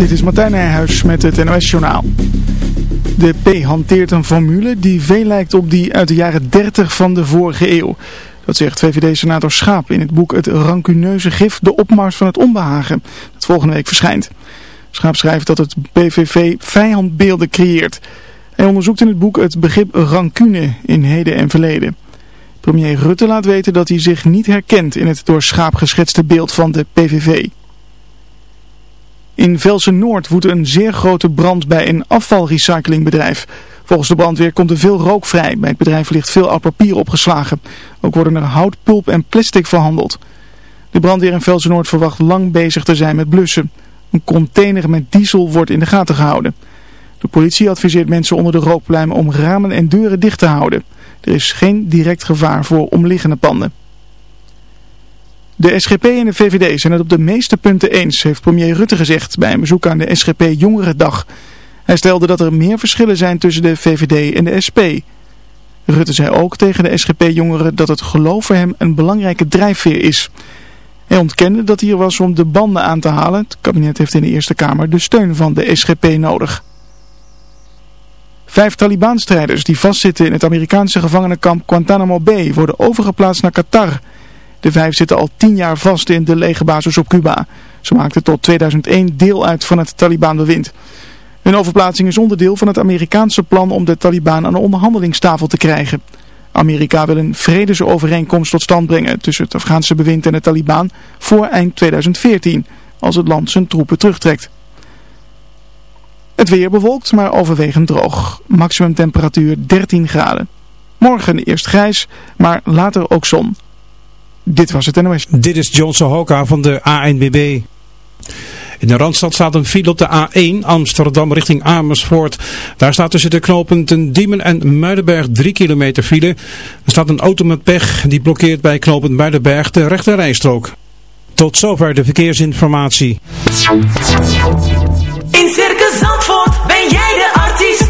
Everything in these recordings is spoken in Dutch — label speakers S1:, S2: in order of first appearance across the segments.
S1: Dit is Martijn Nijhuis met het NOS-journaal. De P hanteert een formule die veel lijkt op die uit de jaren 30 van de vorige eeuw. Dat zegt VVD-senator Schaap in het boek Het rancuneuze gif, de opmars van het onbehagen, dat volgende week verschijnt. Schaap schrijft dat het PVV vijandbeelden creëert. Hij onderzoekt in het boek het begrip rancune in heden en verleden. Premier Rutte laat weten dat hij zich niet herkent in het door Schaap geschetste beeld van de PVV. In Velsen-Noord woedt een zeer grote brand bij een afvalrecyclingbedrijf. Volgens de brandweer komt er veel rook vrij. Bij het bedrijf ligt veel oud papier opgeslagen. Ook worden er hout, pulp en plastic verhandeld. De brandweer in Velsen-Noord verwacht lang bezig te zijn met blussen. Een container met diesel wordt in de gaten gehouden. De politie adviseert mensen onder de rookpluim om ramen en deuren dicht te houden. Er is geen direct gevaar voor omliggende panden. De SGP en de VVD zijn het op de meeste punten eens, heeft premier Rutte gezegd bij een bezoek aan de SGP Jongerendag. Hij stelde dat er meer verschillen zijn tussen de VVD en de SP. Rutte zei ook tegen de SGP-jongeren dat het geloof voor hem een belangrijke drijfveer is. Hij ontkende dat hij er was om de banden aan te halen. Het kabinet heeft in de Eerste Kamer de steun van de SGP nodig. Vijf Taliban-strijders die vastzitten in het Amerikaanse gevangenenkamp Guantanamo Bay worden overgeplaatst naar Qatar... De vijf zitten al tien jaar vast in de legerbasis op Cuba. Ze maakten tot 2001 deel uit van het Taliban-bewind. Hun overplaatsing is onderdeel van het Amerikaanse plan om de Taliban aan de onderhandelingstafel te krijgen. Amerika wil een vredesovereenkomst tot stand brengen tussen het Afghaanse bewind en de Taliban voor eind 2014, als het land zijn troepen terugtrekt. Het weer bewolkt, maar overwegend droog. Maximum temperatuur 13 graden. Morgen eerst grijs, maar later ook zon. Dit was het NOS.
S2: Dit is John Sohoka van de ANBB. In de Randstad staat een file op de A1 Amsterdam richting Amersfoort. Daar staat tussen de knooppunten Diemen en Muidenberg 3 kilometer file. Er staat een auto met pech die blokkeert bij knooppunt Muidenberg de rechte rijstrook. Tot zover de verkeersinformatie.
S3: In Circus Zandvoort ben jij de artiest.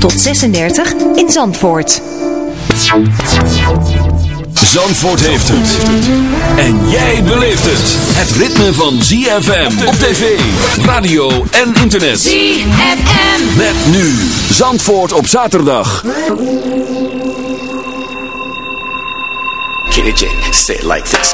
S4: tot 36 in Zandvoort.
S5: Zandvoort heeft het. En jij beleeft het. Het ritme van ZFM op tv, radio en internet.
S3: ZFM.
S5: Met nu Zandvoort op zaterdag.
S6: Kitty J, say it like this.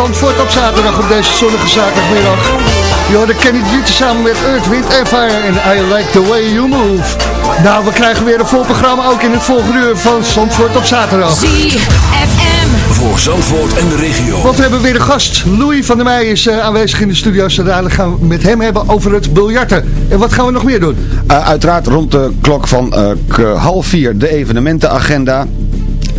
S7: Zandvoort op zaterdag op deze zonnige zaterdagmiddag. Je hoorde Kenny Duty samen met Earth, Wind en Fire en I Like The Way You Move. Nou, we krijgen weer een vol programma ook in het volgende uur van Zandvoort op zaterdag.
S4: ZFM.
S5: Voor Zandvoort en de regio.
S7: Want we hebben weer een gast. Louis van der Meij is uh, aanwezig in de studio. Zo dadelijk gaan we met hem hebben over het biljarten. En wat gaan we nog meer doen?
S8: Uh, uiteraard rond de klok van uh, half vier de evenementenagenda.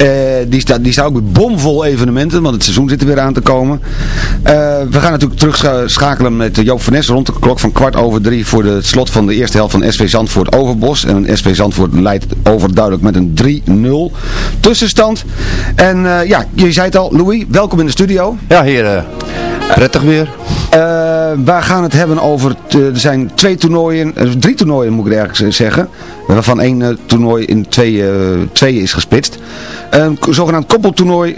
S8: Uh, die, staat, die staat ook bomvol evenementen, want het seizoen zit er weer aan te komen. Uh, we gaan natuurlijk terugschakelen met Joop van Nes rond de klok van kwart over drie voor het slot van de eerste helft van SV Zandvoort Overbos. En SV Zandvoort leidt overduidelijk met een 3-0 tussenstand. En uh, ja, je zei het al, Louis, welkom in de studio.
S9: Ja, heren. Prettig weer.
S8: Uh, we gaan het hebben over, er zijn twee toernooien, drie toernooien moet ik eigenlijk zeggen. Waarvan één toernooi in twee, twee is gesplitst. Een zogenaamd koppeltoernooi,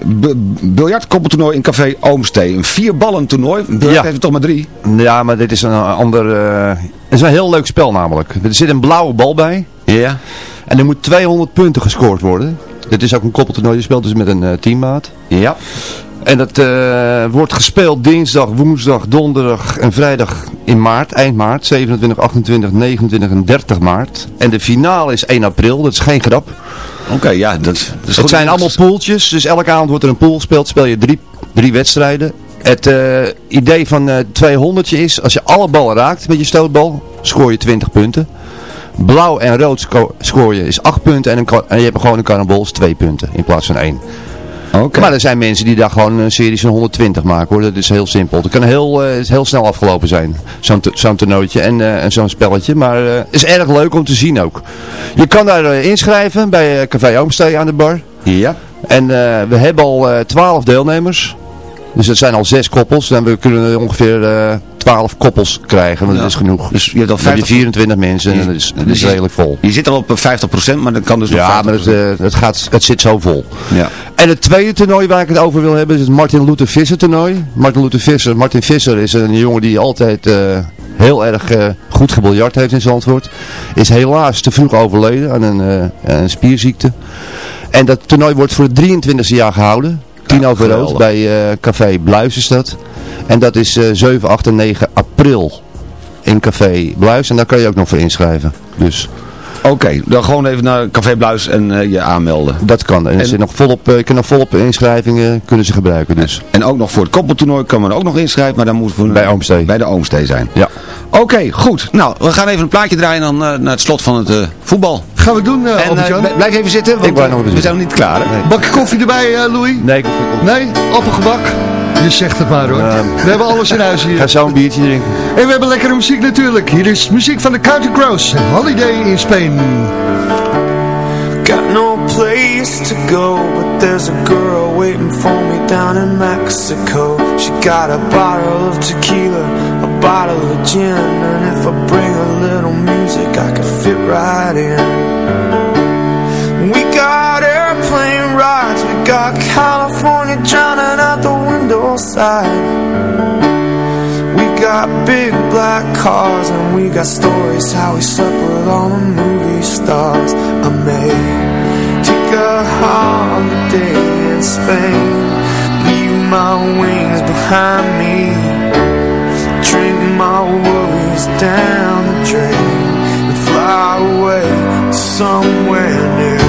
S8: biljart koppeltoernooi in Café Oomstee. Een vierballen toernooi, biljart ja. heeft er toch maar drie.
S9: Ja, maar dit is een ander, het is een heel leuk spel namelijk. Er zit een blauwe bal bij.
S8: Ja.
S9: En er moet 200 punten gescoord worden. Dit is ook een koppeltoernooi, je speelt dus met een teammaat.
S8: Ja.
S9: En dat uh, wordt gespeeld dinsdag, woensdag, donderdag en vrijdag in maart, eind maart, 27, 28, 29 en 30 maart. En de finale is 1 april, dat is geen grap.
S8: Oké, okay, ja, dat, is
S9: Het
S8: goed.
S9: zijn allemaal poeltjes, dus elke avond wordt er een pool gespeeld, speel je drie, drie wedstrijden. Het uh, idee van uh, 200 is, als je alle ballen raakt met je stootbal, scoor je 20 punten. Blauw en rood sco scoor je is 8 punten en, een, en je hebt gewoon een cannonball is 2 punten in plaats van 1.
S8: Okay.
S9: Maar er zijn mensen die daar gewoon een serie van 120 maken hoor. Dat is heel simpel. Het kan heel, uh, heel snel afgelopen zijn. Zo'n zo toernooitje en, uh, en zo'n spelletje. Maar het is erg leuk om te zien ook. Je kan daar inschrijven bij Café Oomstee aan de bar.
S8: Ja.
S9: En we hebben al 12 deelnemers. Dus dat zijn al zes koppels. En we kunnen ongeveer 12 koppels krijgen. Want ja. dat is genoeg.
S8: Dus je hebt al
S9: 50... 24 mensen. En dat is, dat is
S8: je,
S9: redelijk vol.
S8: Je zit al op 50%, maar dat kan dus nog
S9: Ja, maar het, uh, het, gaat, het zit zo vol.
S8: Ja.
S9: En het tweede toernooi waar ik het over wil hebben is het Martin Luther Visser toernooi. Martin Luther Visser, Martin Visser is een jongen die altijd uh, heel erg uh, goed gebiljart heeft in Zandvoort. Is helaas te vroeg overleden aan een, een spierziekte. En dat toernooi wordt voor het 23e jaar gehouden. 10 over rood bij uh, Café Bluis is dat. En dat is uh, 7, 8 en 9 april in Café Bluis. En daar kan je ook nog voor inschrijven. Dus...
S8: Oké, okay, dan gewoon even naar Café Bluis en uh, je aanmelden.
S9: Dat kan. En, en zit nog volop, uh, kunnen volop inschrijvingen kunnen ze gebruiken. Dus.
S8: En, en ook nog voor het koppeltoernooi kan men ook nog inschrijven, maar dan moet voor
S9: bij Oomstee.
S8: Bij de Oomstee zijn.
S9: Ja.
S8: Oké, okay, goed. Nou, we gaan even een plaatje draaien dan uh, naar het slot van het uh, voetbal.
S7: Gaan we doen, uh,
S8: en, uh, Blijf even zitten, want
S9: ik nog
S8: we zijn nog niet klaar. Hè?
S7: Nee. Bakje koffie erbij, uh, Louis?
S9: Nee, koffie.
S7: Nee, appelgebak? Je zegt het maar hoor. Uh, we hebben alles in huis hier.
S9: Ga zo een biertje drinken.
S7: En we hebben lekkere muziek natuurlijk. Hier is muziek van de Counting Crows. Holiday in Spain.
S10: Got no place to go, but there's a girl waiting for me down in Mexico. She got a bottle of tequila, bottle of gin, and if I bring a little music, I can fit right in. We got airplane rides, we got California drowning out the window side. We got big black cars and we got stories how we slept with all the movie stars. I may take a holiday in Spain, leave my wings behind me, drink my worries down the drain, and fly away to somewhere new.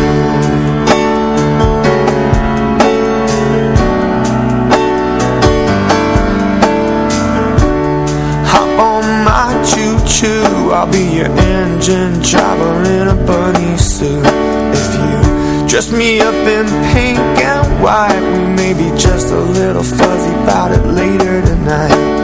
S10: Hop on my choo-choo. I'll be your engine driver in a bunny suit. If you dress me up in pink and white We may be just a little fuzzy about it later tonight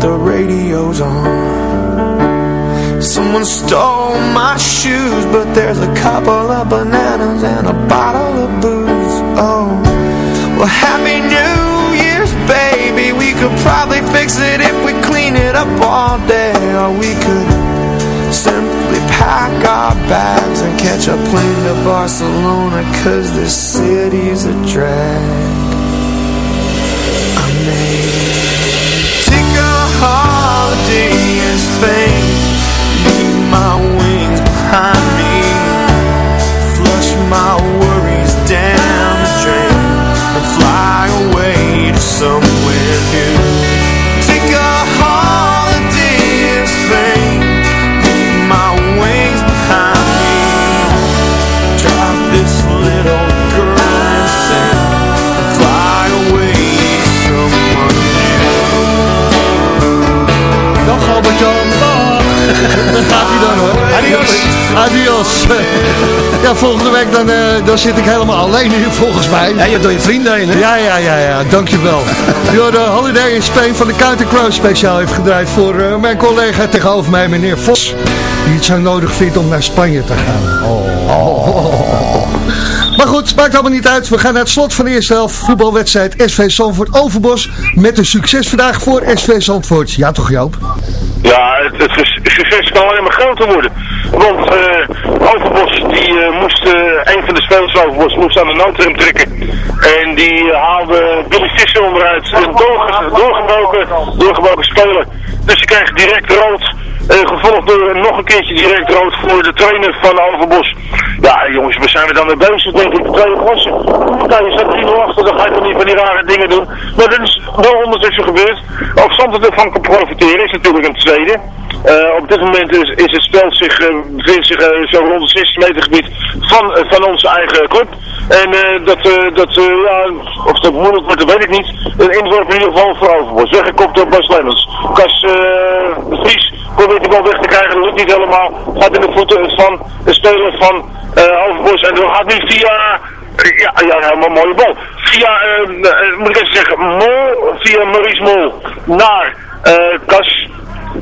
S10: the radio's on. Someone stole my shoes, but there's a couple of bananas and a bottle of booze. Oh, well, Happy New Year's, baby. We could probably fix it if we clean it up all day, or we could simply pack our bags and catch a plane to Barcelona, cause this city's a drag. Holiday in
S7: dan, zit ik helemaal alleen hier volgens mij.
S8: Ja, je hebt door je vrienden heen, hè?
S7: Ja, ja, ja, ja, dankjewel. Door de Holiday in Spain van de Counter Crow speciaal heeft gedraaid voor eh, mijn collega tegenover mij, meneer Vos. Die het zo nodig vindt om naar Spanje te gaan. Oh. Maar goed, maakt allemaal niet uit. We gaan naar het slot van de eerste helft. Voetbalwedstrijd SV Zandvoort Overbos. Met een succes vandaag voor SV Zandvoort. Ja toch Joop?
S11: Ja, het, het succes kan alleen maar groter worden. Want eh, Overbos, die eh, moest, eh, een van de spelers van Overbos, moest aan de noodrem trekken. En die haalde Billy Visser onderuit. Een doorge- doorgebroken, doorgebroken speler. Dus je krijgt direct rood. gevolgd door nog een keertje direct rood voor de trainer van Overbos. Ja, jongens, we zijn er dan mee bezig, denk ik. De tweede klasse. Nou, je staat 3 achter, dan ga je toch niet van die rare dingen doen. Maar dat is wel ondertussen gebeurd. Of Zandvoort ervan kan profiteren, is natuurlijk een tweede. Eh, op dit moment is, is het spel zich, eh, bevindt zich eh, zo rond het 16 meter gebied van, van onze eigen club. En dat, dat ja, of dat moeilijk wordt, dat weet ik niet. Een inworp in ieder geval voor Overbos. Weggekopt door Bas Lemmens. Kas de Vries probeert die bal weg te krijgen, dat lukt niet helemaal. Gaat in de voeten van de speler van eh Overbos. En dat gaat nu via... Ja, ja, helemaal een mooie bal. Via, moet ik even zeggen, Mol, via Maurice Mol naar Kas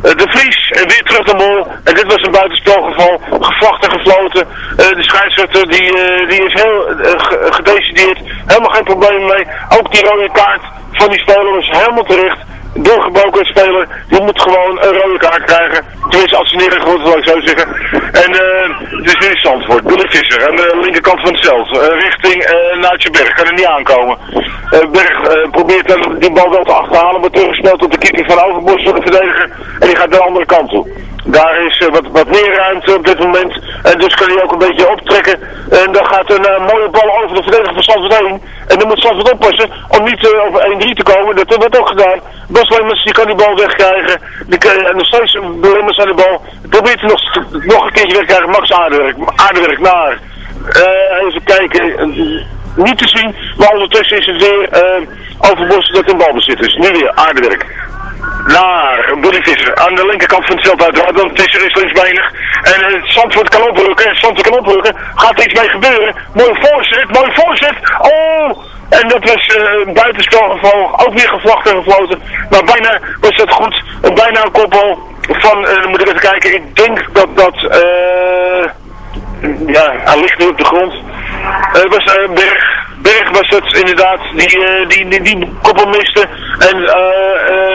S11: de Vries en weer terug naar Mol. En dit was een buitenspelgeval. Gevlacht en gefloten. Eh, de scheidsrechter die, eh, die is heel eh, ge- gedecideerd. Helemaal geen probleem mee. Ook die rode kaart van die speler was helemaal terecht. Doorgebroken speler, die moet gewoon een rode kaart krijgen. Tenminste, als ze neergegooid wil ik zo zeggen. En eh dus nu is Zandvoort. Billy Visser aan de linkerkant van het eh, richting uh, Nautje Berg. Kan er niet aankomen. Eh, Berg eh, probeert dan die bal wel te achterhalen. Maar teruggespeeld op de keeper van Overbos voor de verdediger. Die gaat de andere kant toe. Daar is eh, wat, wat meer ruimte op dit moment. En dus kan hij ook een beetje optrekken. En dan gaat een eh, mooie bal over de verdediger van Zandvoort. En dan moet Zandvoort oppassen om niet eh, over 1-3 te komen. Dat wordt ook gedaan. Bas Lemmers die kan die bal wegkrijgen. Die kan, en nog steeds Lemmers aan de bal. Probeert hij nog, nog een keertje wegkrijgen. Max Aardewerk. Aardewerk naar. Even kijken. Eh, niet te zien. Maar ondertussen is het weer eh Overbos dat in balbezit is. Nu weer Aardewerk naar Billy Visser. Aan de linkerkant van het veld uiteraard, want Visser is linksbeinig. En uh, Zandvoort kan oprukken, en Zandvoort kan oprukken. Gaat er iets mee gebeuren? Mooi voorzet, mooi voorzet. Oh! En dat was eh, een buitenspelgeval, ook weer gevlacht en gefloten. Maar bijna was dat goed. Bijna een kopbal van, eh, dan moet ik even kijken, ik denk dat dat... eh ja, hij ligt nu op de grond. Het was eh, Berg. Berg was het inderdaad, die, eh, die, die, die koppel miste. En eh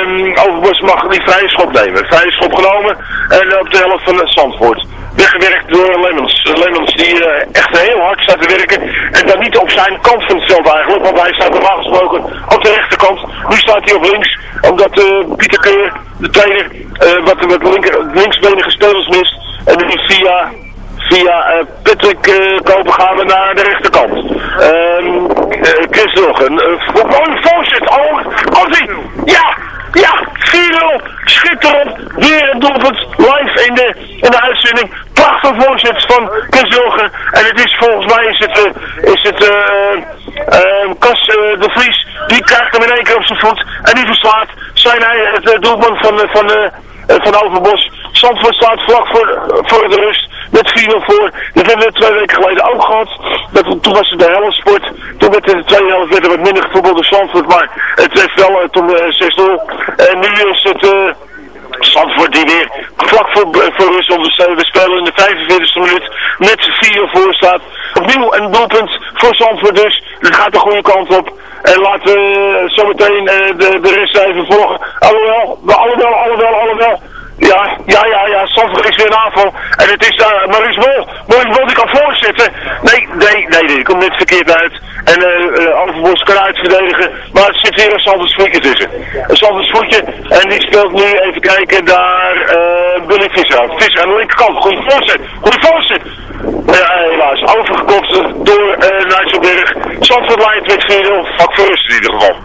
S11: um, Overbos mag die vrije schop nemen. Vrije schop genomen en op de helft van Zandvoort. Weggewerkt door Lemmens. Lemmens die eh, echt heel hard staat te werken. En dan niet op zijn kant van het veld eigenlijk. Want hij staat normaal gesproken op de rechterkant. Nu staat hij op links. Omdat eh, Pieter Keur, de trainer, eh, wat, wat linker, linksbenige spelers mist. En nu via Via eh, Patrick uh, Kopen gaan we naar de rechterkant. Ehm uh, Chris Doggen. Uh, mooie voorzet. Oh. Ja, ja. 4-0. Schitterend. Weer een doelpunt. Live in de, in de uitzending. Prachtig voorzet van Chris. En het is volgens mij is het, is het uh, Kas de Vries. Die krijgt hem in één keer op zijn voet. En die verslaat zijn hij het doelman van, van, van Overbos. Zandvoort staat vlak voor, voor de rust. met 4-0 voor. Dat hebben we twee weken geleden ook gehad. Dat, toen was het de helft sport. Toen werd in de tweede helft werd er wat minder gevoetbald door Zandvoort, maar het werd wel uh, toen 6-0. En nu is het... Zandvoort die weer vlak voor, voor rust ondersteunen. We spelen in de 45e minuut met 4 voor staat. Opnieuw een doelpunt voor Zandvoort dus. Dat gaat de goede kant op. En laten we zometeen de, de rest even volgen. Alhoewel, alhoewel, alhoewel, alhoewel. Ja, ja, ja, ja, Zandvoort is weer een aanval. En het is uh, Maurice Bol. Maurice Bol die kan voorzetten. Nee, nee, nee, nee, die komt net verkeerd uit. En uh, kan uitverdedigen. Maar het zit weer een Sanders voetje tussen. Een Sanders voetje. En die speelt nu, even kijken, daar uh, Billy Visser. Visser aan de linkerkant. Goeie voorzet. Goeie voorzet. Helaas. Overgekocht door uh, Nijsselberg. Zandvoort leidt met 4-0. Vak voor rust in ieder geval.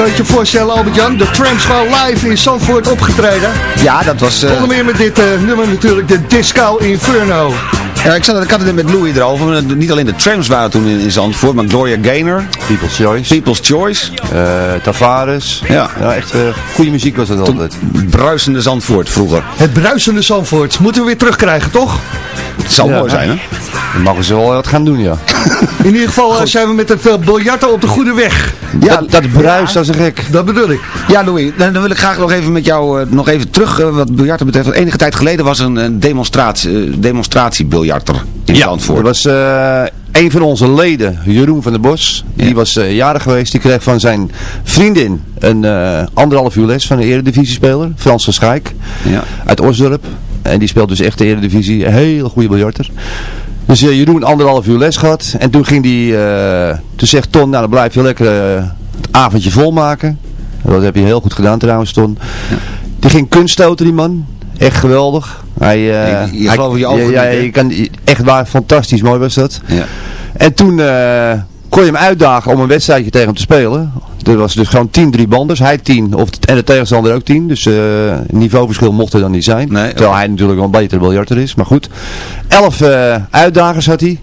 S7: Kan je je voorstellen, Albert-Jan? De Tramps waren live in Zandvoort opgetreden.
S8: Ja, dat was...
S7: Onder meer met dit eh, nummer natuurlijk, de Disco Inferno.
S8: Ja, ik, zat, ik had het met Louis erover. Niet alleen de trams waren toen in, in Zandvoort, maar Gloria Gaynor.
S9: People's Choice.
S8: People's Choice.
S9: Uh, Tavares.
S8: Ja.
S9: ja echt uh, goede muziek was dat altijd.
S8: Bruisende Zandvoort vroeger.
S7: Het bruisende Zandvoort. Moeten we weer terugkrijgen, toch?
S8: Het zal ja, mooi zijn, hè?
S9: Dan mogen ze wel wat gaan doen, ja.
S7: In ieder geval Goed. zijn we met het uh, biljarten op de goede weg.
S9: Ja, dat, dat bruist, ja, dat is gek.
S7: Dat bedoel ik.
S8: Ja, Louis, dan, dan wil ik graag nog even met jou nog even terug wat biljarten betreft. Want enige tijd geleden was er een, een demonstratie, demonstratiebiljarter in
S9: ja,
S8: Zandvoort.
S9: dat was uh, een van onze leden, Jeroen van der Bos. Die ja. was uh, jarig geweest. Die kreeg van zijn vriendin een uh, anderhalf uur les van een eredivisie-speler. Frans van Schaik.
S8: Ja.
S9: Uit Osdorp. En die speelt dus echt de eredivisie. Een hele goede biljarter. Dus uh, Jeroen anderhalf uur les gehad. En toen ging die, toen zegt Ton, nou dan blijf je lekker het avondje volmaken. Dat heb je heel goed gedaan trouwens, Ton. Ja. Die ging kunststoten, die man. Echt geweldig. Hij,
S8: je, je hij, geloof je ogen
S9: ja, ja, je kan, echt waar, fantastisch mooi was dat.
S8: Ja.
S9: En toen kon je hem uitdagen om een wedstrijdje tegen hem te spelen. Er was dus gewoon 10 drie banders. Hij 10 of, en de tegenstander ook 10. Dus uh, niveauverschil mocht er dan niet zijn.
S8: Nee,
S9: terwijl hij natuurlijk wel een betere biljarter is. Maar goed. 11 uitdagers had hij.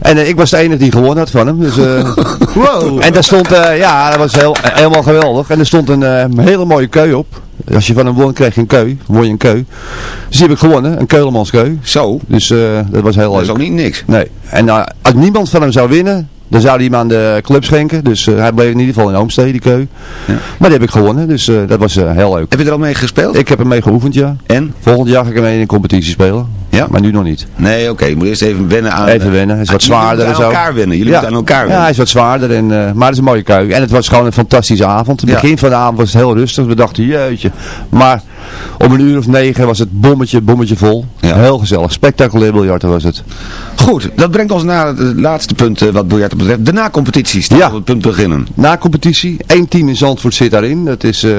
S9: En uh, ik was de enige die gewonnen had van hem. Dus, uh,
S7: wow.
S9: En daar stond, uh, ja, dat was heel, helemaal geweldig. En er stond een hele mooie keu op. Als je van hem won, kreeg je een keu. Won je een keu. Dus die heb ik gewonnen. Een Keulemanskeu.
S8: Zo.
S9: Dus dat was heel leuk.
S8: Dat is ook niet niks.
S9: Nee. En als niemand van hem zou winnen, dan zou hij hem aan de club schenken. Dus uh, hij bleef in ieder geval in Oomstee, die keu.
S8: Ja.
S9: Maar die heb ik gewonnen, dus uh, dat was uh, heel leuk.
S8: Heb je er al mee gespeeld?
S9: Ik heb hem mee geoefend, ja.
S8: En?
S9: Volgend jaar ga ik hem mee in een competitie spelen.
S8: Ja?
S9: Maar nu nog niet.
S8: Nee, oké. Okay. Je moet eerst even wennen aan...
S9: Even wennen. Hij is wat zwaarder en zo.
S8: aan elkaar winnen. Jullie
S9: ja.
S8: moeten aan elkaar winnen.
S9: Ja, hij is wat zwaarder. En, maar het is een mooie keu. En het was gewoon een fantastische avond. Het
S8: Ja.
S9: begin van de avond was het heel rustig. We dachten, jeetje. Maar om een uur of negen was het bommetje, bommetje vol.
S8: Ja.
S9: Heel gezellig. Spectaculair biljarten was het.
S8: Goed, dat brengt ons naar het laatste punt eh, wat biljarten betreft. De na-competities.
S9: Ja.
S8: Op het punt beginnen.
S9: Na competitie, één team in Zandvoort zit daarin. Dat is eh,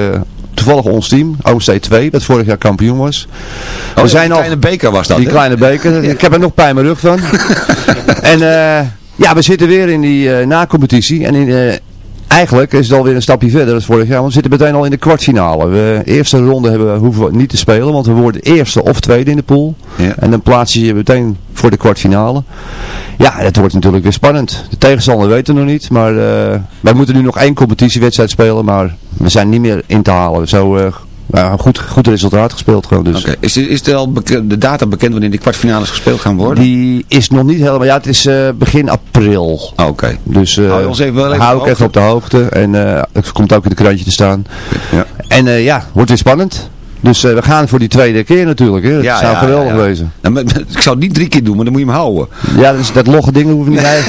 S9: toevallig ons team, Oomstee 2, dat vorig jaar kampioen was.
S8: Oh, die kleine beker was dat,
S9: Die kleine beker. Ik heb er nog pijn in mijn rug van. en eh, ja, we zitten weer in die eh, na-competitie. En in, eigenlijk is het alweer een stapje verder dan vorig jaar. Want we zitten meteen al in de kwartfinale. We, eerste ronde hebben, we- hoeven we niet te spelen. Want we worden eerste of tweede in de pool.
S8: Ja.
S9: En dan plaats je je meteen voor de kwartfinale. Ja, het wordt natuurlijk weer spannend. De tegenstander weten we nog niet. Maar eh, wij moeten nu nog één competitiewedstrijd spelen. Maar we zijn niet meer in te halen. Zo eh, een goed, goed resultaat gespeeld gewoon. Dus.
S8: Is, is er al de data bekend wanneer die kwartfinales gespeeld gaan worden?
S9: Die is nog niet helemaal... Ja, het is eh, begin april.
S8: Ah, Oké.
S9: Dus eh,
S8: Hou ons even wel even
S9: hou ik even op de hoogte. En eh, het komt ook in de krantje te staan.
S8: Ja.
S9: En ja, wordt weer spannend. Dus eh, we gaan voor die tweede keer natuurlijk. Hè. Dat
S8: Ja,
S9: zou
S8: ja,
S9: geweldig
S8: ja, ja.
S9: wezen.
S8: Nou, maar- maar ik zou het niet drie keer doen, maar dan moet je hem houden.
S9: Ja, dus dat logge ding hoeven niet rijden.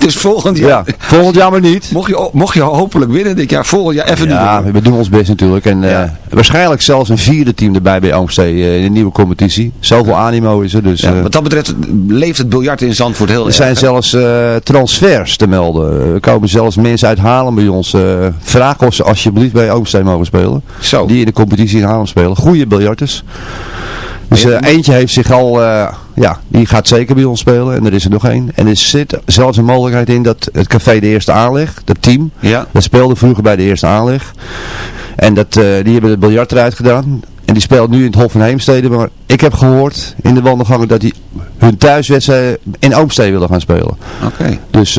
S8: dus volgend jaar,
S9: Ja, volgend jaar maar niet.
S8: mocht, je, mocht je hopelijk winnen dit jaar, volgend jaar even
S9: Ja,
S8: niet doen.
S9: we doen ons best natuurlijk. En eh, waarschijnlijk zelfs een vierde team erbij bij Oomstee eh, in de nieuwe competitie. Zoveel animo is er. Dus,
S8: Ja, wat dat betreft leeft het biljart in Zandvoort heel
S9: er
S8: erg.
S9: zijn
S8: hè?
S9: zelfs transfers te melden. Er komen zelfs mensen uit Haarlem bij ons. vragen of ze alsjeblieft bij Oomstee mogen spelen.
S8: Zo.
S9: Die in de competitie in Haarlem spelen. Goede biljarters. Dus eh, eentje heeft zich al, eh, ja, die gaat zeker bij ons spelen. En er is er nog één. En er zit zelfs een mogelijkheid in dat het café de eerste aanleg, dat team,
S8: Ja.
S9: dat speelde vroeger bij de eerste aanleg. En dat, eh, die hebben het biljart eruit gedaan. En die speelt nu in het Hof van Heemstede. Maar ik heb gehoord in de wandelgangen dat die hun thuiswedstrijd in Oomstede willen gaan spelen.
S8: Oké.
S9: Dus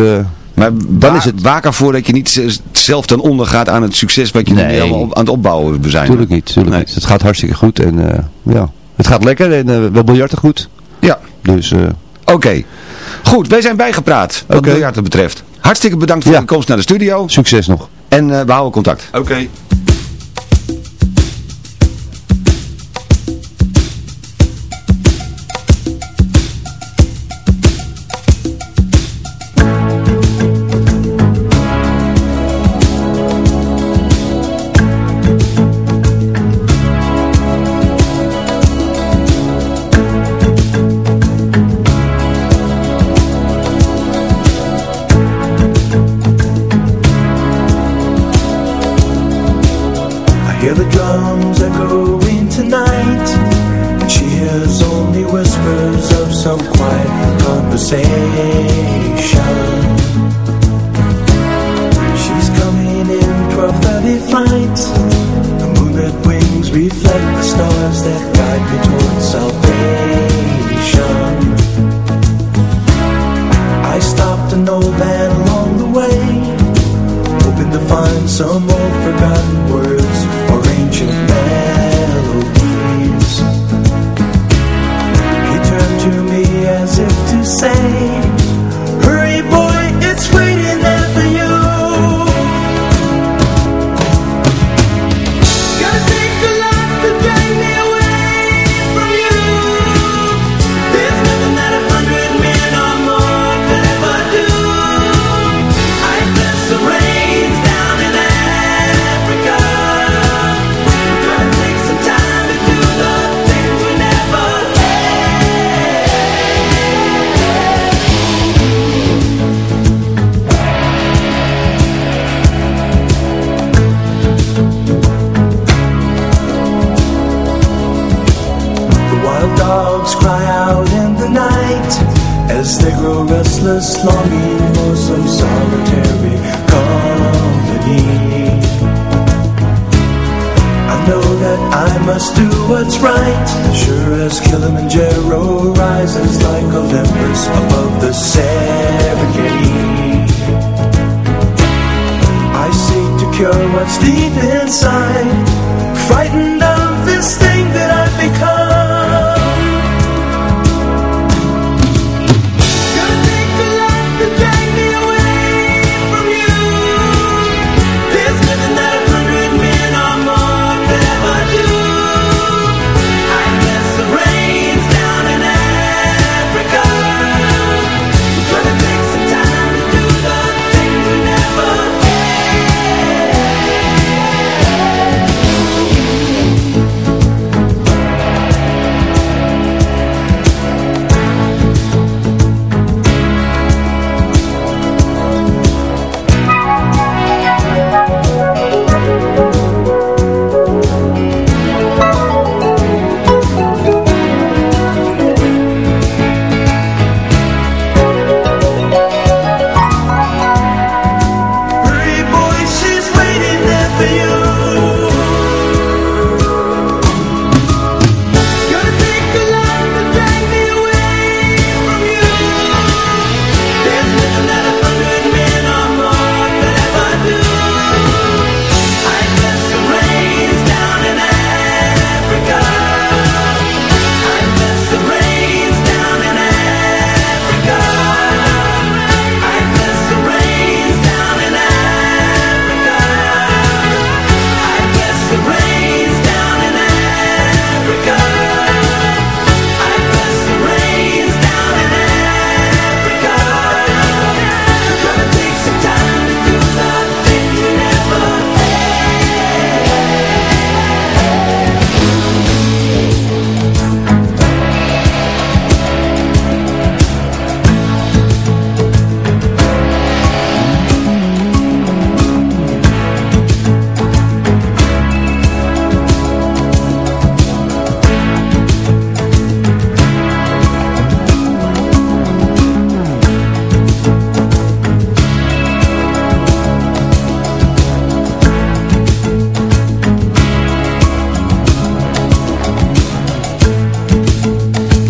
S8: Maar
S9: Dan is het-
S8: waak ervoor dat je niet zelf ten onder gaat aan het succes wat je
S9: Nee.
S8: nu helemaal aan het opbouwen zijn.
S9: natuurlijk niet. Tuurlijk
S8: Nee.
S9: niet. Het gaat hartstikke goed. En eh, ja, het gaat lekker. En eh, we biljarten goed.
S8: Ja,
S9: Dus eh,
S8: oké. Goed, wij zijn bijgepraat wat
S9: Oké.
S8: biljarten betreft. Hartstikke bedankt voor
S9: Ja.
S8: je komst naar de studio.
S9: succes nog.
S8: En eh, we houden contact.
S9: Oké.
S12: fight.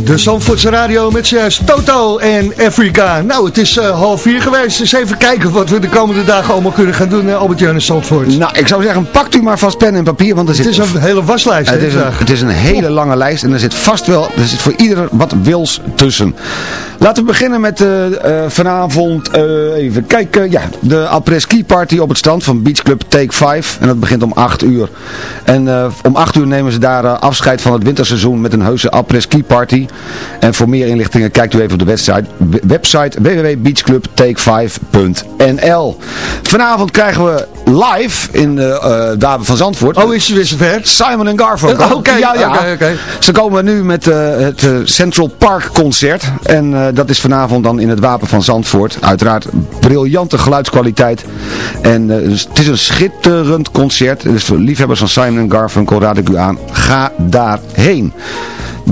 S7: De Zandvoortse Radio met juist Toto en Afrika. Nou, het is eh, half vier geweest. Dus even kijken wat we de komende dagen allemaal kunnen gaan doen, uh, Albert-Jan en Zandvoort.
S8: Nou, ik zou zeggen, pakt u maar vast pen en papier, want er zit...
S7: Het is een hele waslijst,
S8: Het
S7: hè,
S8: is, een, het is een hele lange lijst en er zit vast wel, er zit voor ieder wat wils tussen. Laten we beginnen met eh, vanavond, even kijken, ja, de après-ski party op het strand van Beach Club Take 5. En dat begint om 8 uur. En om 8 uur nemen ze daar afscheid van het winterseizoen met een heuse après-ski party. En voor meer inlichtingen kijkt u even op de website, website www.beachclubtake5.nl Vanavond krijgen we live in de uh, Daven van Zandvoort.
S7: Oh, is je weer zover?
S8: Simon Garfunkel.
S7: Eh, Oké,
S8: ja, ja.
S7: oké, oké.
S8: Ze komen nu met eh, het eh, Central Park concert. En eh, dat is vanavond dan in het Wapen van Zandvoort. Uiteraard briljante geluidskwaliteit. En eh, dus het is een schitterend concert. Dus voor liefhebbers van Simon Garfunkel raad ik u aan. Ga daarheen.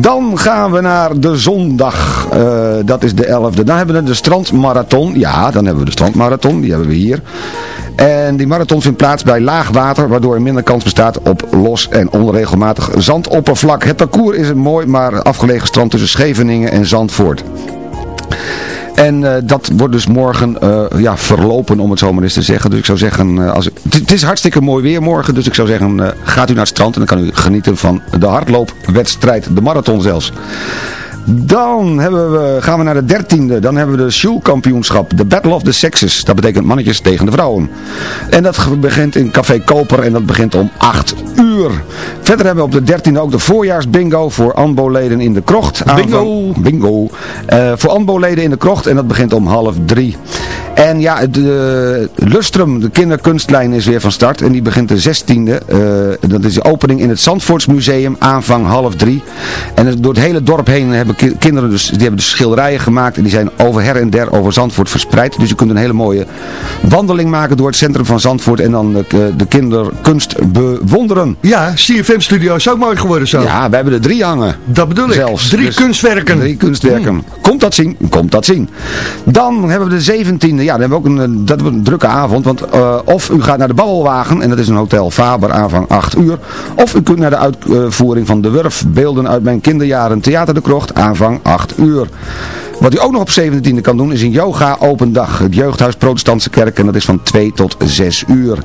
S8: Dan gaan we naar de zondag. Eh, dat is de 11e. Dan hebben we de strandmarathon. Ja, dan hebben we de strandmarathon. Die hebben we hier. En die marathon vindt plaats bij laag water, waardoor er minder kans bestaat op los en onregelmatig zandoppervlak. Het parcours is een mooi, maar afgelegen strand tussen Scheveningen en Zandvoort. En uh, dat wordt dus morgen uh, ja, verlopen, om het zo maar eens te zeggen. Dus ik zou zeggen, uh, als, het is hartstikke mooi weer morgen. Dus ik zou zeggen, gaat u naar het strand en dan kan u genieten van de hardloopwedstrijd, de marathon zelfs. Dan hebben we, gaan we naar de dertiende. Dan hebben we de Sjoelkampioenschap. De Battle of the Sexes. Dat betekent mannetjes tegen de vrouwen. En dat begint in Café Koper. En dat begint om 8 uur. Verder hebben we op de dertiende ook de voorjaarsbingo voor ANBO-leden in de krocht.
S7: Bingo!
S8: Bingo. Uh, voor ANBO-leden in de krocht. En dat begint om half drie. En ja, de Lustrum, de kinderkunstlijn is weer van start. En die begint de 16e. Uh, dat is de opening in het Zandvoortsmuseum. Aanvang half drie. En door het hele dorp heen hebben kinderen dus, die hebben dus schilderijen gemaakt. En die zijn over her en der over Zandvoort verspreid. Dus je kunt een hele mooie wandeling maken door het centrum van Zandvoort. En dan de, de kinderkunst bewonderen.
S7: Ja, CFM Studio is ook mooi geworden zo.
S8: Ja, we hebben er drie hangen.
S7: Dat bedoel ik. Drie
S8: Dus
S7: kunstwerken.
S8: Drie kunstwerken.
S7: Hmm.
S8: Komt dat zien? Komt dat zien. Dan hebben we de 17e. Ja, dan hebben we ook een, eh, dat een drukke avond. Want uh, of u gaat naar de Babbelwagen. En dat is een hotel Faber aanvang 8 uur. Of u kunt naar de uitvoering van De Wurf. Beelden uit mijn kinderjaren. Theater de Krocht aanvang 8 uur. Wat u ook nog op 17e kan doen is een yoga open dag. Het jeugdhuis Protestantse Kerk en dat is van 2 tot 6 uur.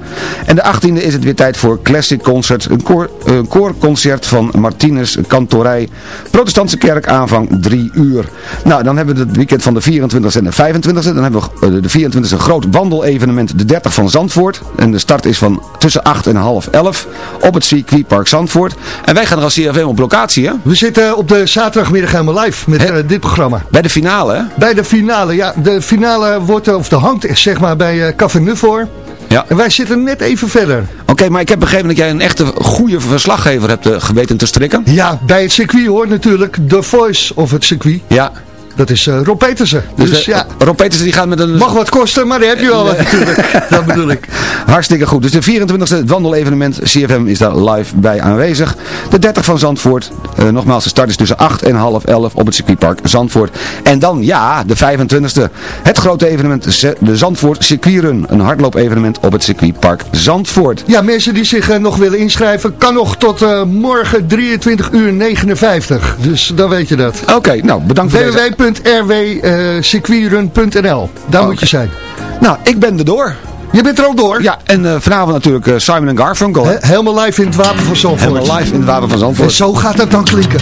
S8: En de 18e is het weer tijd voor Classic Concert. Een, koor, een koorconcert van Martinez Kantorij. Protestantse Kerk aanvang 3 uur. Nou, dan hebben we het weekend van de 24e en de 25e. Dan hebben we eh, de 24e een groot wandelevenement, de 30 van Zandvoort. En de start is van tussen 8 en half 11 op het circuitpark Zandvoort. En wij gaan er als CFM op locatie, hè?
S7: We zitten op de zaterdagmiddag helemaal live met uh, dit programma.
S8: Bij de finale, hè?
S7: Bij de finale, ja. De finale wordt, of de hangt zeg maar bij uh, Café Nufor.
S8: Ja.
S7: En wij zitten net even verder.
S8: Oké, okay, maar ik heb begrepen dat jij een echte goede verslaggever hebt uh, geweten te strikken.
S7: Ja, bij het circuit hoort natuurlijk The Voice of het circuit.
S8: Ja.
S7: Dat is uh, Rob Petersen.
S8: Dus,
S7: dus
S8: de,
S7: ja.
S8: Rob Petersen die gaat met een...
S7: Mag wat kosten, maar die heb je wel wat natuurlijk. Dat bedoel ik.
S8: Hartstikke goed. Dus de 24e wandelevenement. CFM is daar live bij aanwezig. De 30 van Zandvoort. Uh, nogmaals, de start is tussen 8 en half 11 op het circuitpark Zandvoort. En dan, ja, de 25e. Het grote evenement, de Zandvoort Circuitrun. Een hardloop-evenement op het circuitpark Zandvoort.
S7: Ja, mensen die zich uh, nog willen inschrijven, kan nog tot morgen 23 uur 59. Dus dan weet je dat.
S8: Oké, okay, nou, bedankt voor
S7: deze www.rwcircuitrun.nl Daar
S8: Oh,
S7: moet je zijn.
S8: Nou, ik ben er door.
S7: Je bent er al door?
S8: Ja, en uh, vanavond natuurlijk uh, Simon Garfunkel.
S7: He helemaal live in het Wapen van Zandvoort.
S8: Helemaal live in het Wapen van Zandvoort.
S7: En zo gaat dat dan klinken.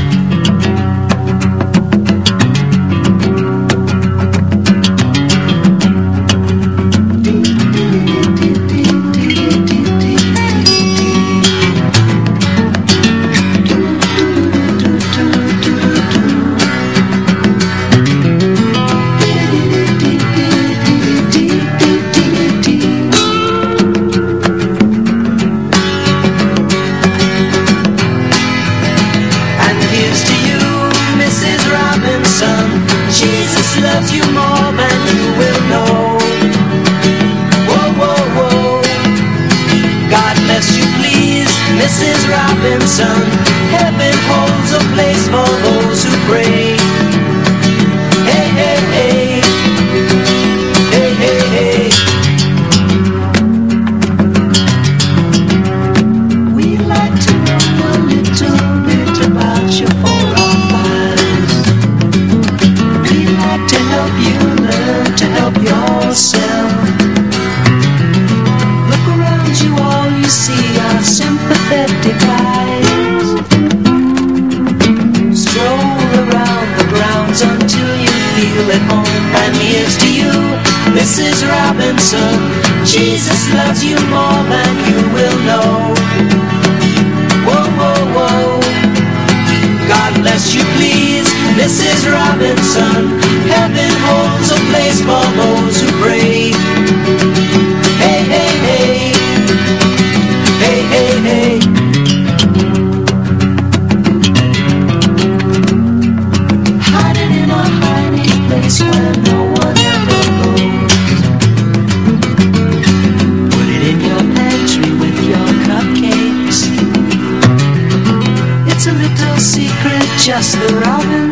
S13: Mrs. Robinson. Heaven holds a place for those who pray. Hey, hey, hey. Hey, hey, hey. Hiding in a hiding place where no one ever goes. Put it in your pantry with your cupcakes. It's a little secret, just the robin.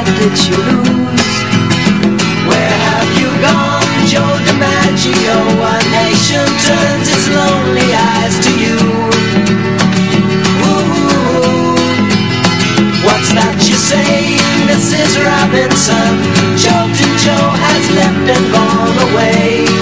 S13: look at you lose. Where have you gone, Joe DiMaggio? A nation turns its lonely eyes to you. Ooh, what's that you say, Mrs. Robinson? Jolton Joe has left and gone away.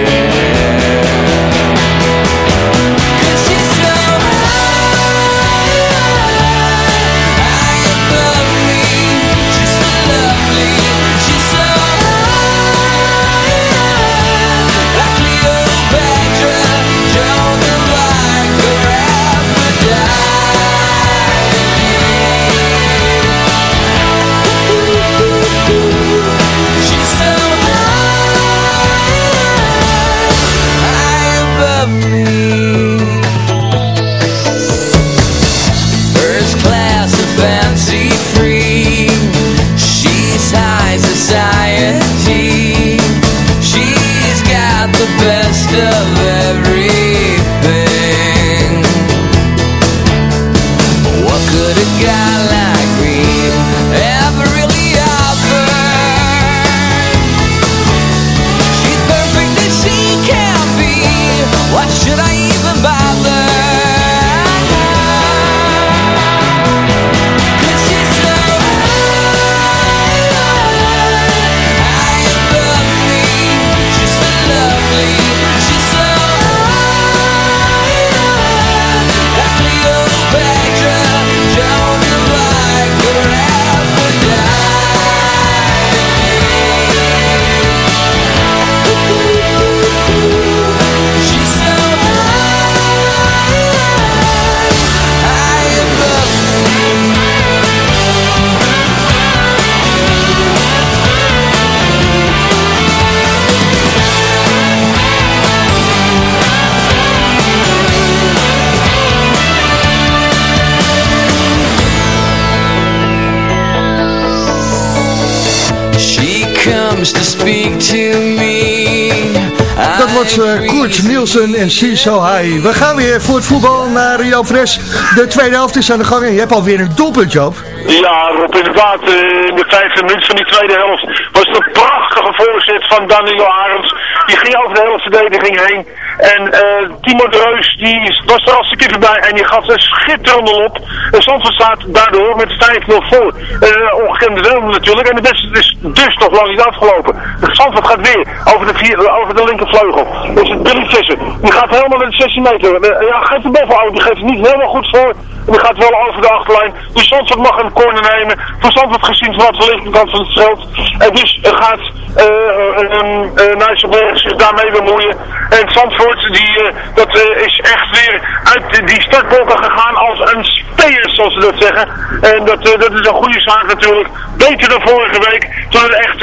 S7: Dat wordt eh, Koert Nielsen en She So High. We gaan weer voor het voetbal naar Joop Fres. De tweede helft is aan de gang en je hebt alweer een doelpunt, Joop.
S11: Ja, Rob, inderdaad, eh, in de vijfde minuut van die tweede helft was het een prachtige voorzet van Danilo Arends. Die ging over de hele verdediging heen. En eh Timo de Reus, die is- was er als de kippen bij en die gaf een schitterende op. En Zandvoort staat daardoor met 5-0 voor. Eh ongekende drama natuurlijk. En de wedstrijd is dus nog lang niet afgelopen. Zandvoort gaat weer over de, vier, over de linkervleugel. Dus het Billy Visser. Die gaat helemaal naar de 16 meter. Ja, geeft de bovenhouden. Die geeft het niet helemaal goed voor. En die gaat wel over de achterlijn. Dus Zandvoort mag een corner nemen. Voor Zandvoort gezien vanaf de linkerkant van het veld. En dus gaat uh, Nijsselberg zich daarmee bemoeien. En Zandvoort, die, eh, dat is echt weer uit die startblokken gegaan als een speer, zoals ze dat zeggen. En dat, dat is een goede zaak natuurlijk. Beter dan vorige week, toen er echt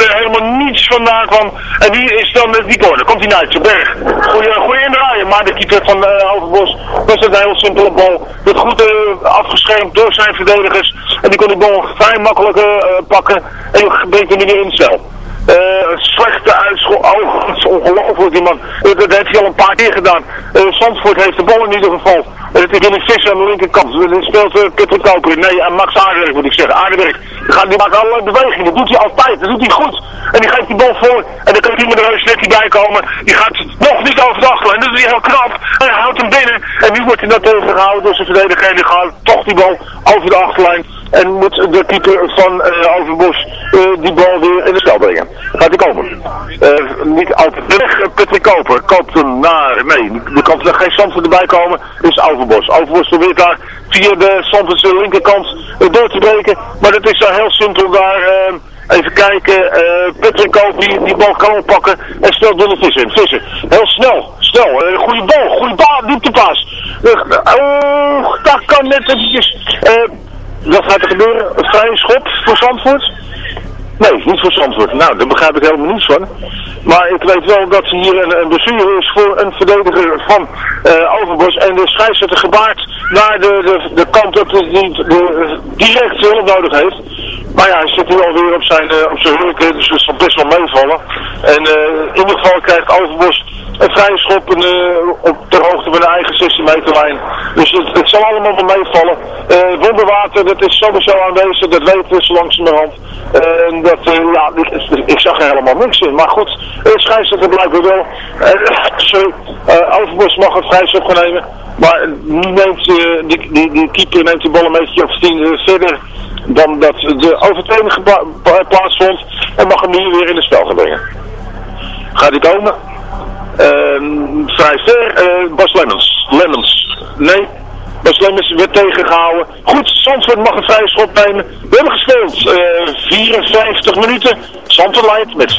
S11: vandaan kwam. En die is dan die corner. Komt die Nijsselberg. Goeie, goeie indraaien, maar de keeper van Overbos was een heel simpele bal. Dat goed afgeschermd door zijn verdedigers. En die kon die bal vrij makkelijk pakken. En die brengt hem in cel. Uh, slechte uitschot. Oh, dat is ongelooflijk die man. Dat heeft hij al een paar keer gedaan. Uh, Zandvoort heeft de bal in ieder geval. Het is een Visser aan de linkerkant. Dat speelt uh, Peter Koper. Nee, en Max Aardenberg moet ik zeggen. Aardenberg. Die, maakt allerlei bewegingen. Dat doet hij altijd. Dat doet hij goed. En die geeft die bal voor. En dan kan hij met een net bij komen. Die gaat nog niet over de achterlijn. Dat is heel knap. En hij houdt hem binnen. En nu wordt hij dat tegengehouden door zijn verdediger. En die gaat toch die bal over de achterlijn. En moet de keeper van uh, Overbos uh, die bal weer in de spel brengen. Gaat hij komen. Uh, niet altijd weg. Patrick Koper koopt hem naar... Nee, er kan er geen Zandvoort erbij komen. Is Overbos. Overbos probeert daar via de Zandvoortse linkerkant door te breken. Maar dat is daar heel simpel daar... Even kijken, uh, Patrick die die bal kan oppakken en stelt de Visser in. Visser, heel snel, snel, uh, goede bal, goede bal, dieptepas. Uh, oh, dat kan net eventjes. Wat gaat er gebeuren? Een vrije schop voor Zandvoort? Nee, niet voor Zandvoort. Nou, daar begrijp ik helemaal niets van. Maar ik weet wel dat hier een, een blessure is voor een verdediger van uh, Overbos. En de scheidsrechter gebaard naar de, de, de kant die de, direct hulp nodig heeft. Maar ja, hij zit nu alweer op zijn, uh, op zijn dus het zal best wel meevallen. En uh, in ieder geval krijgt Overbos een vrije schop in, op ter hoogte van de eigen 16 meter lijn. Dus het, zal allemaal wel meevallen. Uh, wonderwater, dat is sowieso aanwezig, dat weten we zo langzamerhand. Uh, dat, uh, ja, ik, zag er helemaal niks in. Maar goed, het scheidsrechter blijkbaar wel. sorry, Overbos mag het vrij schop gaan nemen. Maar neemt, die, die, die keeper neemt de bal een beetje of tien verder dan dat de overtreding plaatsvond. En mag hem nu weer in het spel gaan brengen. Gaat hij komen? Uh, vrij ver, uh, Bas Lemmens. Lemmens. Nee, Bas Lemmens werd tegengehouden. Goed, Zandvoort mag een vrije schot nemen. We hebben gespeeld uh, 54 minuten. Zandvoort leidt met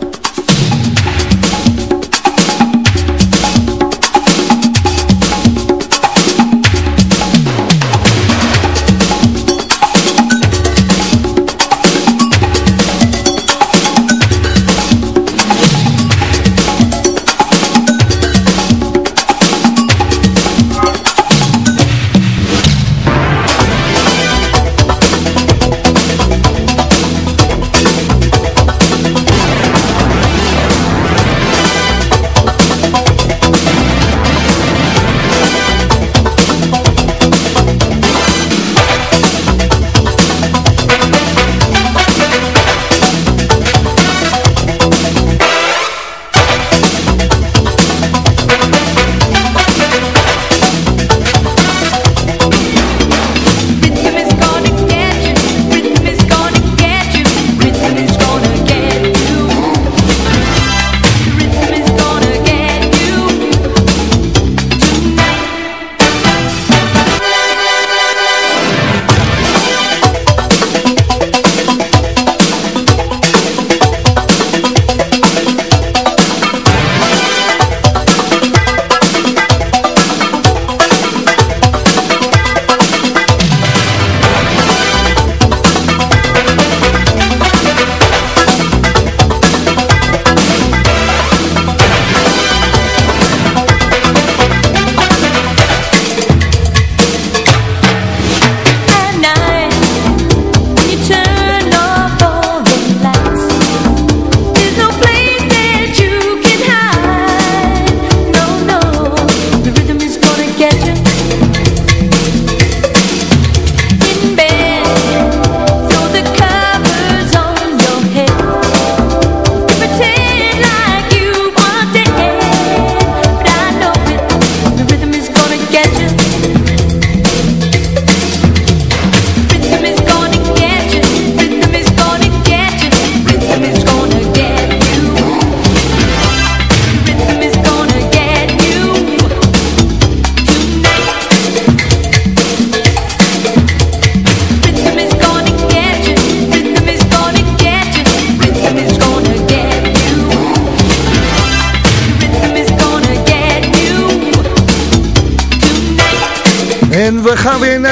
S11: 5-0.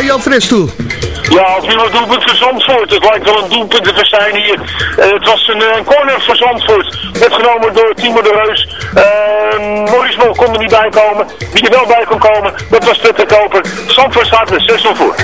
S7: Jan Fres toe.
S14: Ja, opnieuw een doelpunt voor Zandvoort. Het lijkt wel een doelpunt te zijn hier. Eh, het was een, eh, een corner voor Zandvoort. Werd genomen door Timo de Reus. Uh, Maurice kon er niet bij komen. Wie er wel bij kon komen, dat was Tutte Koper. Zandvoort staat met 6-0 voor.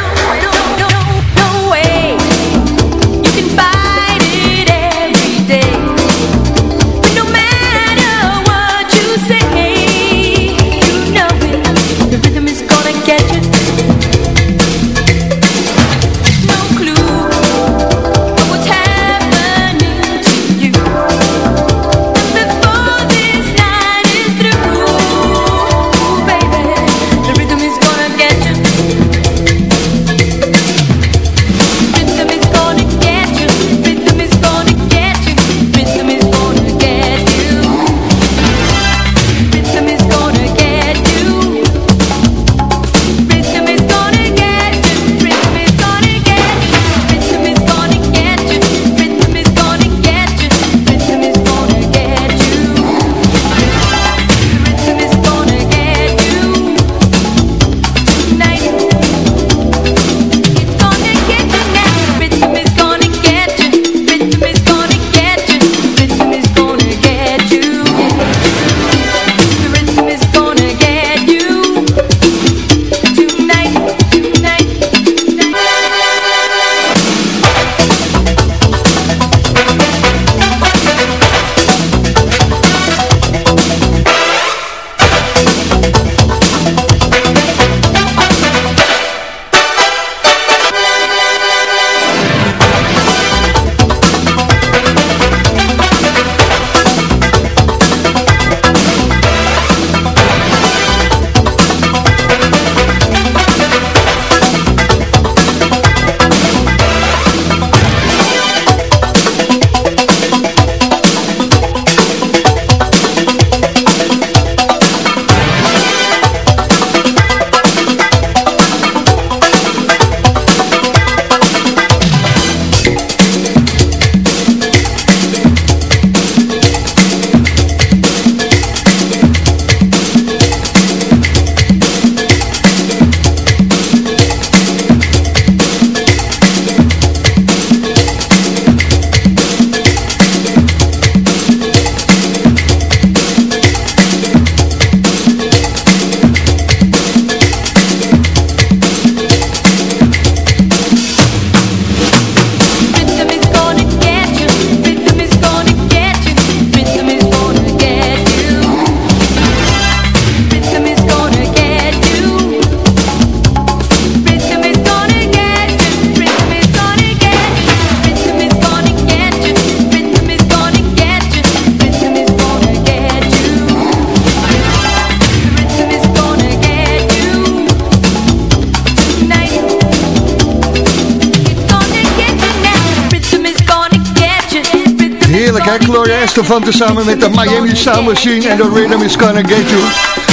S7: Hè, Gloria Estefan samen met de Miami Sound Machine en de Rhythm is Gonna Get You.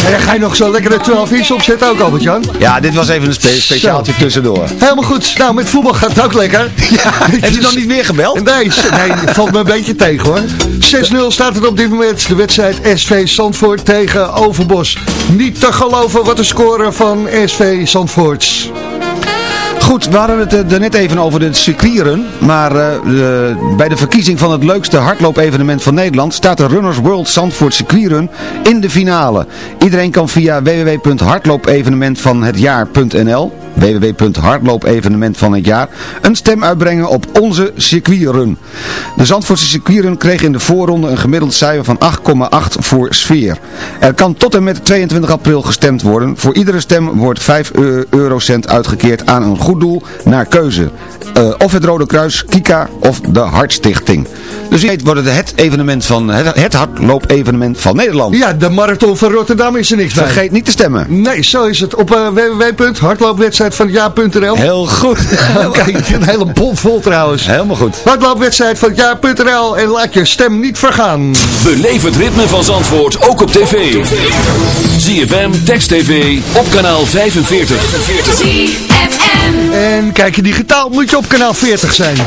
S7: En dan ga je nog zo lekker de 12 inch opzetten ook, Albert-Jan.
S8: Ja, dit was even een spe speciaaltje
S7: Zo.
S8: tussendoor.
S7: Helemaal goed. Nou, met voetbal gaat het ook lekker. Ja,
S8: Heb je nog niet meer gebeld?
S7: Nee, nee, valt me een beetje tegen hoor. 6-0 staat het op dit moment. De wedstrijd SV Zandvoort tegen Overbos. Niet te geloven wat de score van SV Zandvoorts.
S8: Goed, we hadden het eh, er net even over de circuitrun. Maar eh, bij de verkiezing van het leukste hardloopevenement van Nederland staat de Runners World Zandvoort circuitrun in de finale. Iedereen kan via www.hardloopevenementvanhetjaar.nl www.hardloopevenement van het jaar een stem uitbrengen op onze circuitrun. De Zandvoortse circuitrun kreeg in de voorronde een gemiddeld cijfer van 8,8 voor sfeer. Er kan tot en met 22 april gestemd worden. Voor iedere stem wordt 5 eu- eurocent uitgekeerd aan een goed doel naar keuze. Eh, of het Rode Kruis, Kika of de Hartstichting. Dus weet wordt het het evenement van het, het hardloopevenement van Nederland.
S7: Ja, de marathon van Rotterdam is er niks bij.
S8: Vergeet niet te stemmen.
S7: Nee, zo is het. Op uh, www.hardloopwedstrijdvanhetjaar.nl
S8: Heel goed.
S7: Kijk, een hele bol vol trouwens.
S8: Helemaal goed.
S7: Hardloopwedstrijd van het jaar.nl en laat je stem niet vergaan.
S5: Beleef het ritme van Zandvoort ook op tv. ZFM, Text TV, op kanaal 45.
S3: ZFM.
S7: En kijk je digitaal moet je op kanaal 40 zijn.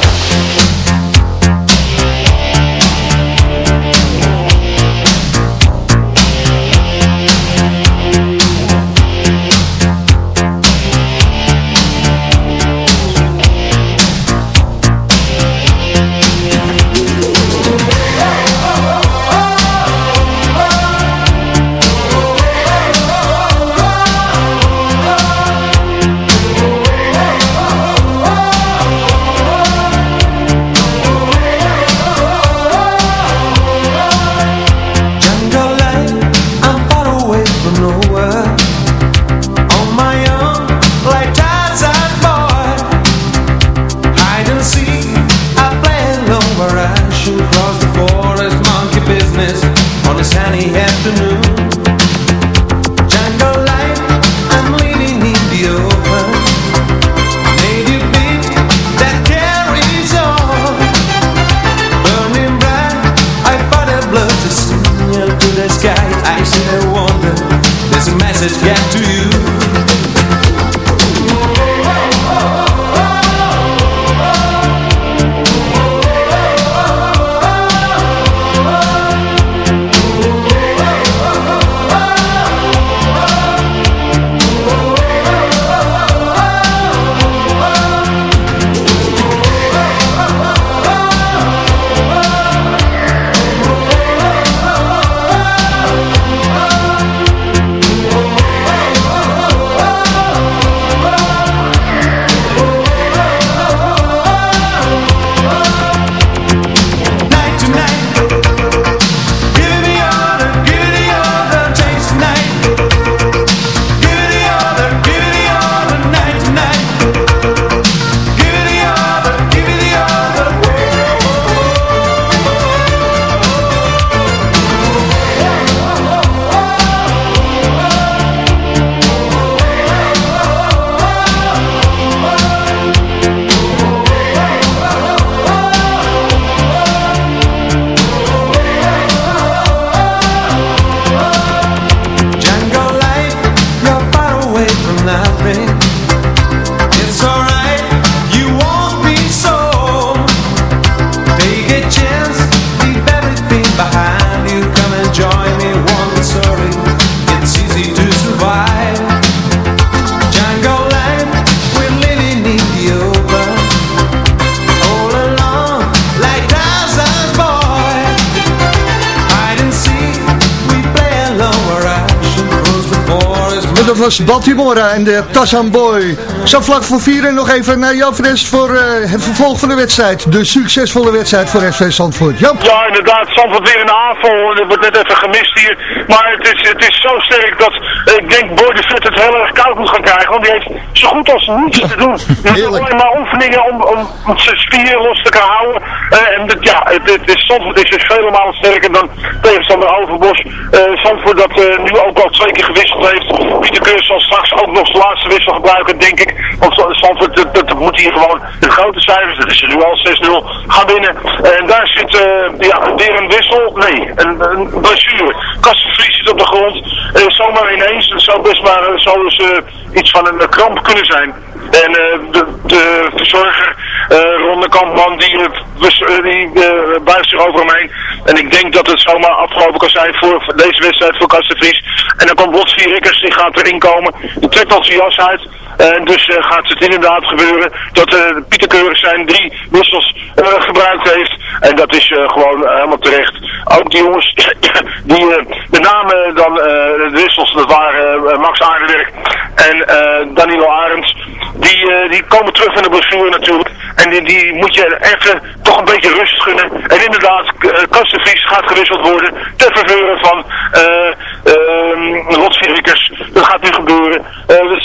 S7: Was Baltimora en de Tarzan Boy. Zo vlak voor vier en nog even naar Jan Fres voor eh, het vervolg van de wedstrijd. De succesvolle wedstrijd voor SV Zandvoort. Jan.
S11: Ja, inderdaad. Zandvoort weer in de aanval. Er wordt net even gemist hier. Maar het is, het is zo sterk dat eh, ik denk Boy de Vet het heel erg koud moet gaan krijgen. Want die heeft zo goed als niets te doen. Die heeft alleen maar oefeningen om, om, om zijn spieren los te kunnen houden. Eh, en dat, ja, het, het is, Zandvoort is dus vele malen sterker dan tegenstander Overbos. Eh Zandvoort dat eh, nu ook al twee keer gewisseld heeft. Pieter Keur zal straks ook nog zijn laatste wissel denk ik. Want dat, dat moet hier gewoon de grote cijfers, dat is nu al 6-0, gaan winnen. En daar zit eh, ja, weer een wissel, nee, een, een blessure. Kastenvries zit op de grond, eh, zomaar ineens, het zou best maar eh, zo eens eh, iets van een kramp kunnen zijn. En de, de verzorger, eh Ron de Kampman, die, die buigt zich over hem heen. En ik denk dat het zomaar afgelopen kan zijn voor, deze wedstrijd voor Kastenvries. En dan komt Botsvier Rikkers, die gaat erin komen. Die trekt al zijn jas uit. En dus eh, gaat het inderdaad gebeuren dat eh, Pieter Keurig zijn drie wissels eh, gebruikt heeft. En dat is eh, gewoon eh, helemaal terecht. Ook die jongens, die eh, met name dan eh, de wissels, dat waren eh, Max Aardenwerk en eh, Danilo Arends. Die, eh, die komen terug van de blessure natuurlijk. En die, die moet je even toch een beetje rust gunnen. En inderdaad, uh, Kastenvries gaat gewisseld worden ter verveuren van eh uh. Dat gaat nu gebeuren. Eh, de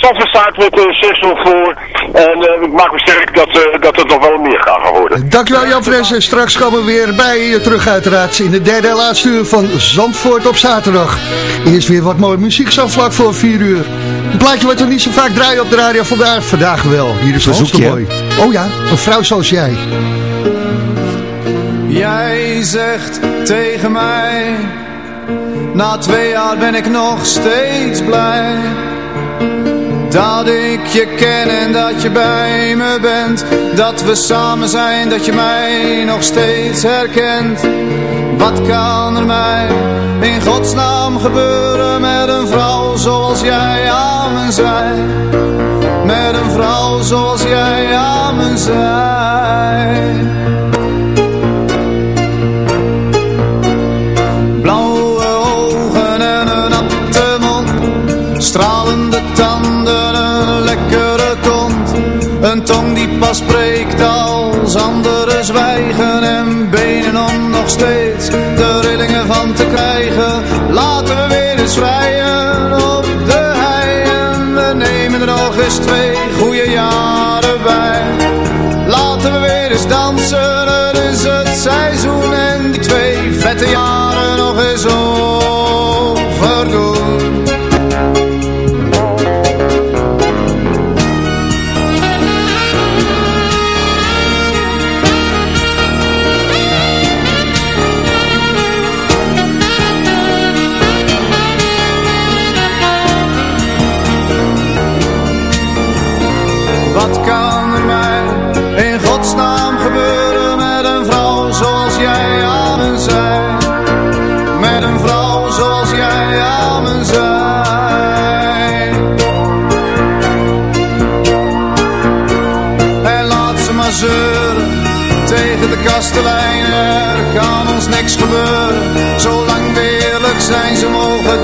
S11: met 6-0 voor. En eh, ik maak me sterk dat, eh, dat het nog wel meer gaat gaan worden.
S7: Dankjewel Jan Fres en straks komen we weer bij je terug uiteraard in de derde en laatste uur van Zandvoort op zaterdag. Eerst weer wat mooie muziek zo vlak voor vier uur. Een plaatje wat we niet zo vaak draaien op de radio vandaag, vandaag wel. Hier is
S9: Verzoekje.
S7: Boy. Oh ja, een vrouw zoals jij.
S15: Jij zegt tegen mij, na twee jaar ben ik nog steeds blij. Dat ik je ken en dat je bij me bent. Dat we samen zijn, dat je mij nog steeds herkent. Wat kan er mij in godsnaam gebeuren met een vrouw zoals jij aan zij? Met een vrouw zoals jij aan zij.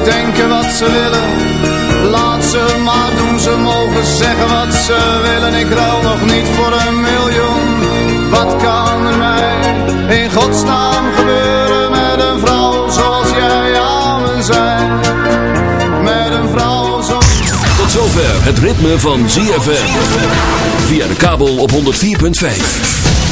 S15: Denken wat ze willen. Laat ze maar doen, ze mogen zeggen wat ze willen. Ik rouw nog niet voor een miljoen. Wat kan er mij in godsnaam gebeuren met een vrouw zoals jij aan me zijn? Met een vrouw zoals...
S5: Tot zover het ritme van ZFM. Via de kabel op 104.5.